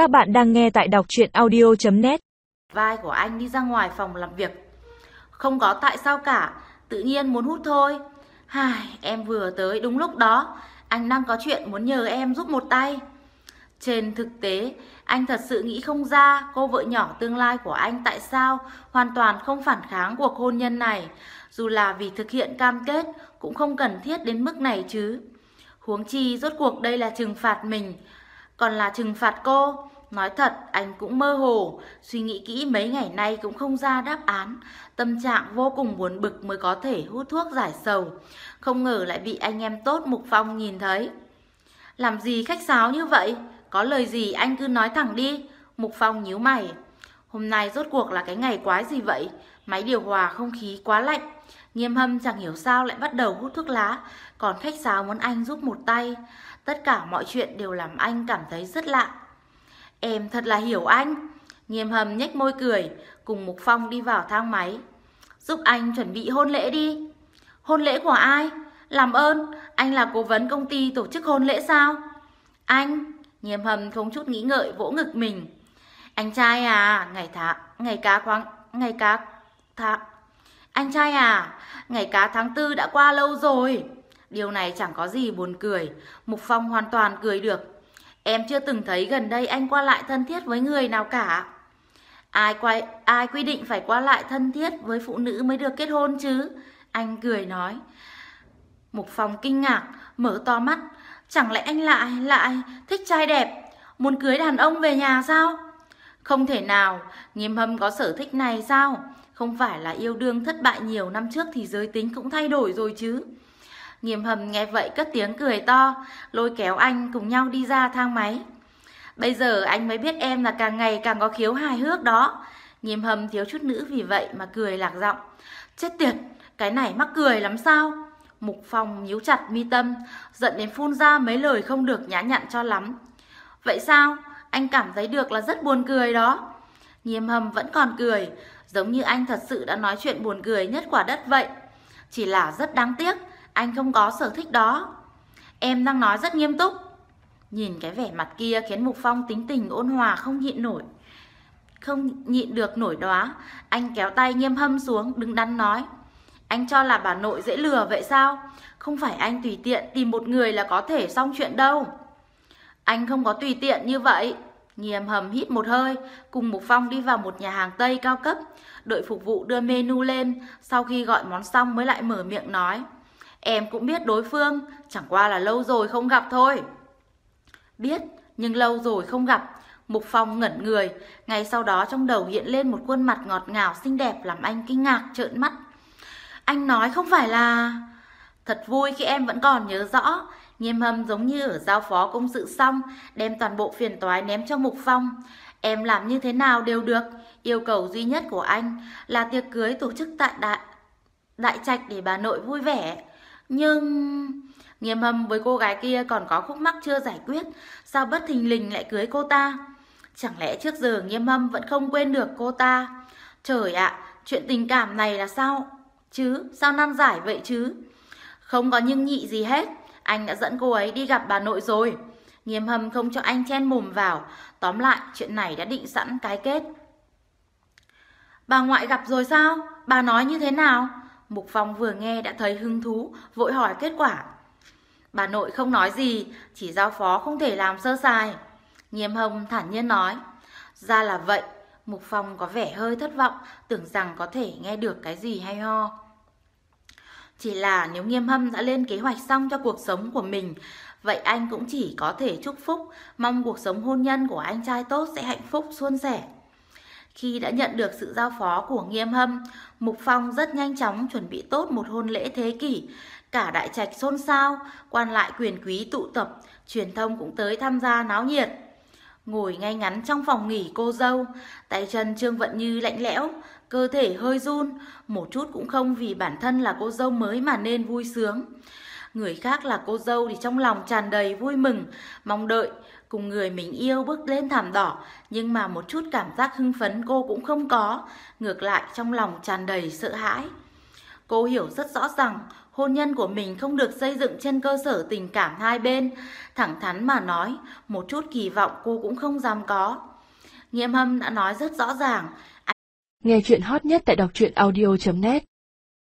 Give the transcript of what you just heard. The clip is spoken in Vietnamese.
Các bạn đang nghe tại đọc chuyện audio.net Vai của anh đi ra ngoài phòng làm việc. Không có tại sao cả, tự nhiên muốn hút thôi. Hài, em vừa tới đúng lúc đó, anh đang có chuyện muốn nhờ em giúp một tay. Trên thực tế, anh thật sự nghĩ không ra cô vợ nhỏ tương lai của anh tại sao hoàn toàn không phản kháng cuộc hôn nhân này. Dù là vì thực hiện cam kết cũng không cần thiết đến mức này chứ. Huống chi rốt cuộc đây là trừng phạt mình, còn là trừng phạt cô. Nói thật, anh cũng mơ hồ, suy nghĩ kỹ mấy ngày nay cũng không ra đáp án. Tâm trạng vô cùng buồn bực mới có thể hút thuốc giải sầu. Không ngờ lại bị anh em tốt Mục Phong nhìn thấy. Làm gì khách sáo như vậy? Có lời gì anh cứ nói thẳng đi. Mục Phong nhíu mày. Hôm nay rốt cuộc là cái ngày quái gì vậy? Máy điều hòa không khí quá lạnh. Nghiêm hâm chẳng hiểu sao lại bắt đầu hút thuốc lá. Còn khách sáo muốn anh giúp một tay. Tất cả mọi chuyện đều làm anh cảm thấy rất lạ. Em thật là hiểu anh. Nghiêm hầm nhếch môi cười, cùng Mục Phong đi vào thang máy. Giúp anh chuẩn bị hôn lễ đi. Hôn lễ của ai? Làm ơn, anh là cố vấn công ty tổ chức hôn lễ sao? Anh, nghiêm hầm không chút nghĩ ngợi vỗ ngực mình. Anh trai à, ngày thả, ngày cá khoáng, ngày cá thả. Anh trai à, ngày cá tháng tư đã qua lâu rồi. Điều này chẳng có gì buồn cười, Mục Phong hoàn toàn cười được. Em chưa từng thấy gần đây anh qua lại thân thiết với người nào cả. Ai quay ai quy định phải qua lại thân thiết với phụ nữ mới được kết hôn chứ? Anh cười nói. Mục Phong kinh ngạc, mở to mắt. Chẳng lẽ anh lại, lại thích trai đẹp, muốn cưới đàn ông về nhà sao? Không thể nào, nghiêm hâm có sở thích này sao? Không phải là yêu đương thất bại nhiều năm trước thì giới tính cũng thay đổi rồi chứ. Nghiêm hầm nghe vậy cất tiếng cười to, lôi kéo anh cùng nhau đi ra thang máy. Bây giờ anh mới biết em là càng ngày càng có khiếu hài hước đó. Nghiêm hầm thiếu chút nữ vì vậy mà cười lạc giọng. Chết tiệt, cái này mắc cười lắm sao? Mục Phong nhíu chặt mi tâm, giận đến phun ra mấy lời không được nhã nhặn cho lắm. Vậy sao? Anh cảm thấy được là rất buồn cười đó. Nghiêm hầm vẫn còn cười, giống như anh thật sự đã nói chuyện buồn cười nhất quả đất vậy. Chỉ là rất đáng tiếc, anh không có sở thích đó. Em đang nói rất nghiêm túc. Nhìn cái vẻ mặt kia khiến Mục Phong tính tình ôn hòa không nhịn nổi. Không nhịn được nổi đóa, anh kéo tay nghiêm hâm xuống, đứng đắn nói. Anh cho là bà nội dễ lừa vậy sao? Không phải anh tùy tiện tìm một người là có thể xong chuyện đâu. Anh không có tùy tiện như vậy. Nghiêm hầm hít một hơi, cùng Mục Phong đi vào một nhà hàng Tây cao cấp. Đợi phục vụ đưa menu lên, sau khi gọi món xong mới lại mở miệng nói. Em cũng biết đối phương, chẳng qua là lâu rồi không gặp thôi. Biết, nhưng lâu rồi không gặp. Mục Phong ngẩn người, ngay sau đó trong đầu hiện lên một khuôn mặt ngọt ngào xinh đẹp làm anh kinh ngạc trợn mắt. Anh nói không phải là... Thật vui khi em vẫn còn nhớ rõ, nghiêm hâm giống như ở giao phó công sự xong, đem toàn bộ phiền toái ném cho Mục Phong. Em làm như thế nào đều được, yêu cầu duy nhất của anh là tiệc cưới tổ chức tại đại, đại trạch để bà nội vui vẻ. Nhưng... Nghiêm hâm với cô gái kia còn có khúc mắc chưa giải quyết, sao bất thình lình lại cưới cô ta? Chẳng lẽ trước giờ nghiêm hâm vẫn không quên được cô ta? Trời ạ, chuyện tình cảm này là sao? Chứ, sao nan giải vậy chứ? Không có nhưng nhị gì hết, anh đã dẫn cô ấy đi gặp bà nội rồi. Nghiêm hâm không cho anh chen mồm vào, tóm lại chuyện này đã định sẵn cái kết. Bà ngoại gặp rồi sao? Bà nói như thế nào? Mục Phong vừa nghe đã thấy hứng thú, vội hỏi kết quả. Bà nội không nói gì, chỉ giao phó không thể làm sơ sài. Nghiêm hồng thản nhiên nói. Ra là vậy, Mục Phong có vẻ hơi thất vọng, tưởng rằng có thể nghe được cái gì hay ho. Chỉ là nếu nghiêm hâm đã lên kế hoạch xong cho cuộc sống của mình, vậy anh cũng chỉ có thể chúc phúc, mong cuộc sống hôn nhân của anh trai tốt sẽ hạnh phúc suôn sẻ. Khi đã nhận được sự giao phó của nghiêm hâm, Mục Phong rất nhanh chóng chuẩn bị tốt một hôn lễ thế kỷ. Cả đại trạch xôn xao, quan lại quyền quý tụ tập, truyền thông cũng tới tham gia náo nhiệt. Ngồi ngay ngắn trong phòng nghỉ cô dâu, tay chân Trương Vận Như lạnh lẽo, cơ thể hơi run, một chút cũng không vì bản thân là cô dâu mới mà nên vui sướng. Người khác là cô dâu thì trong lòng tràn đầy vui mừng, mong đợi, cùng người mình yêu bước lên thảm đỏ, nhưng mà một chút cảm giác hưng phấn cô cũng không có, ngược lại trong lòng tràn đầy sợ hãi. Cô hiểu rất rõ rằng Hôn nhân của mình không được xây dựng trên cơ sở tình cảm hai bên. Thẳng thắn mà nói, một chút kỳ vọng cô cũng không dám có. Nghiêm hâm đã nói rất rõ ràng. Nghe chuyện hot nhất tại đọc truyện audio.net